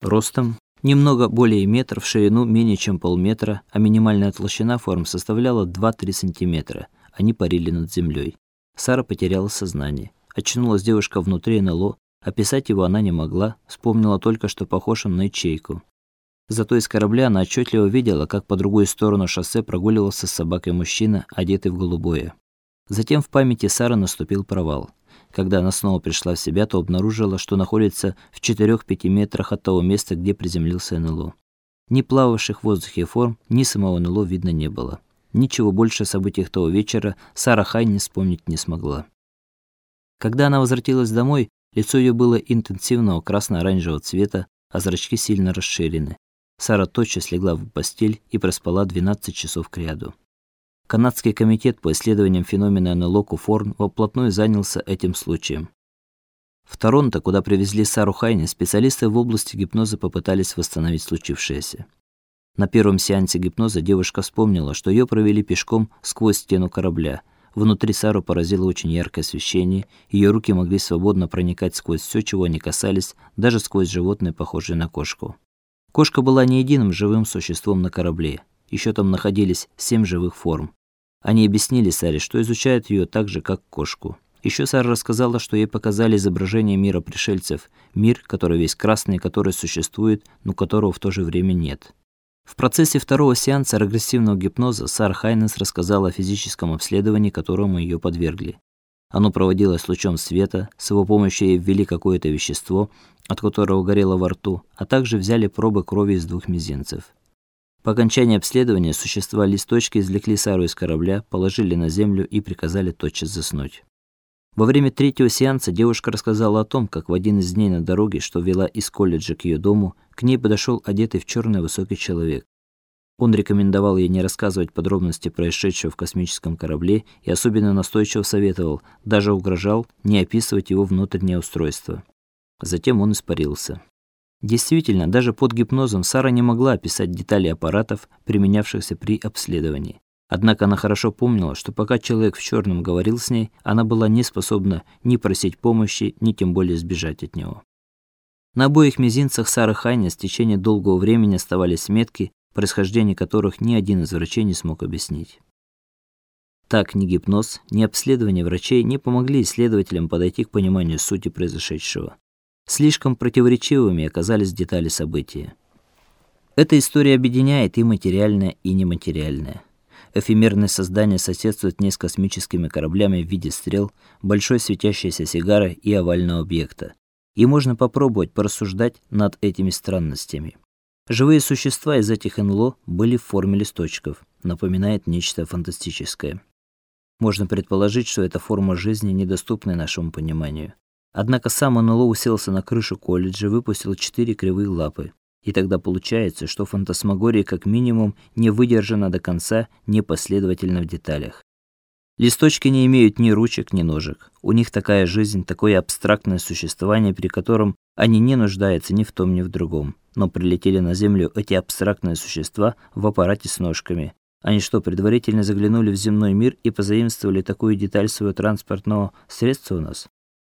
Ростом немного более метра, в ширину менее чем полметра, а минимальная толщина форм составляла 2-3 сантиметра. Они парили над землей. Сара потеряла сознание. Очнулась девушка внутри НЛО, описать его она не могла, вспомнила только, что похож он на ячейку. Зато из корабля она отчетливо видела, как по другую сторону шоссе прогуливался с собакой мужчина, одетый в голубое. Затем в памяти Сары наступил провал. Когда она снова пришла в себя, то обнаружила, что находится в 4-5 метрах от того места, где приземлился НЛО. Ни плававших в воздухе форм, ни самого НЛО видно не было. Ничего больше о событиях того вечера Сара Хайни вспомнить не смогла. Когда она возвратилась домой, лицо ее было интенсивного красно-оранжевого цвета, а зрачки сильно расширены. Сара тотчас легла в постель и проспала 12 часов кряду. Канадский комитет по исследованиям феномена НЛО Куфорн вплотную занялся этим случаем. В Торонто, куда привезли Сару Хайни, специалисты в области гипноза попытались восстановить случившееся. На первом сеансе гипноза девушка вспомнила, что ее провели пешком сквозь стену корабля. Внутри Сару поразило очень яркое освещение, ее руки могли свободно проникать сквозь все, чего они касались, даже сквозь животное, похожее на кошку. Кошка была не единым живым существом на корабле. Еще там находились семь живых форм. Они объяснили Саре, что изучают ее так же, как кошку. Еще Сара рассказала, что ей показали изображение мира пришельцев, мир, который весь красный, который существует, но которого в то же время нет. В процессе второго сеанса регрессивного гипноза Сара Хайнес рассказала о физическом обследовании, которому ее подвергли. Оно проводилось лучом света, с его помощью ей ввели какое-то вещество, от которого горело во рту, а также взяли пробы крови из двух мизинцев. По окончании обследования существа листочки извлекли Сару из корабля, положили на землю и приказали тотчас заснуть. Во время третьего сеанса девушка рассказала о том, как в один из дней на дороге, что вела из колледжа к ее дому, к ней подошел одетый в черный высокий человек. Он рекомендовал ей не рассказывать подробности происшедшего в космическом корабле и особенно настойчиво советовал, даже угрожал не описывать его внутреннее устройство. Затем он испарился. Действительно, даже под гипнозом Сара не могла описать детали аппаратов, применявшихся при обследовании. Однако она хорошо помнила, что пока человек в черном говорил с ней, она была не способна ни просить помощи, ни тем более сбежать от него. На обоих мизинцах Сары Хайнес в течение долгого времени оставались метки, происхождение которых ни один из врачей не смог объяснить. Так ни гипноз, ни обследование врачей не помогли исследователям подойти к пониманию сути произошедшего. Слишком противоречивыми оказались детали события. Эта история объединяет и материальное, и нематериальное. Эфемерное создание соседствует не с космическими кораблями в виде стрел, большой светящейся сигары и овального объекта. И можно попробовать порассуждать над этими странностями. Живые существа из этих НЛО были в форме листочков, напоминает нечто фантастическое. Можно предположить, что эта форма жизни недоступна нашему пониманию. Однако сам НЛО уселся на крышу колледжа, выпустил четыре кривые лапы. И тогда получается, что фантасмагория как минимум не выдержана до конца, непоследовательна в деталях. Листочки не имеют ни ручек, ни ножек. У них такая жизнь, такое абстрактное существование, при котором они не нуждаются ни в том, ни в другом. Но прилетели на землю эти абстрактные существа в аппарате с ножками. Они что, предварительно заглянули в земной мир и позаимствовали такую деталь своего транспортного средства у нас?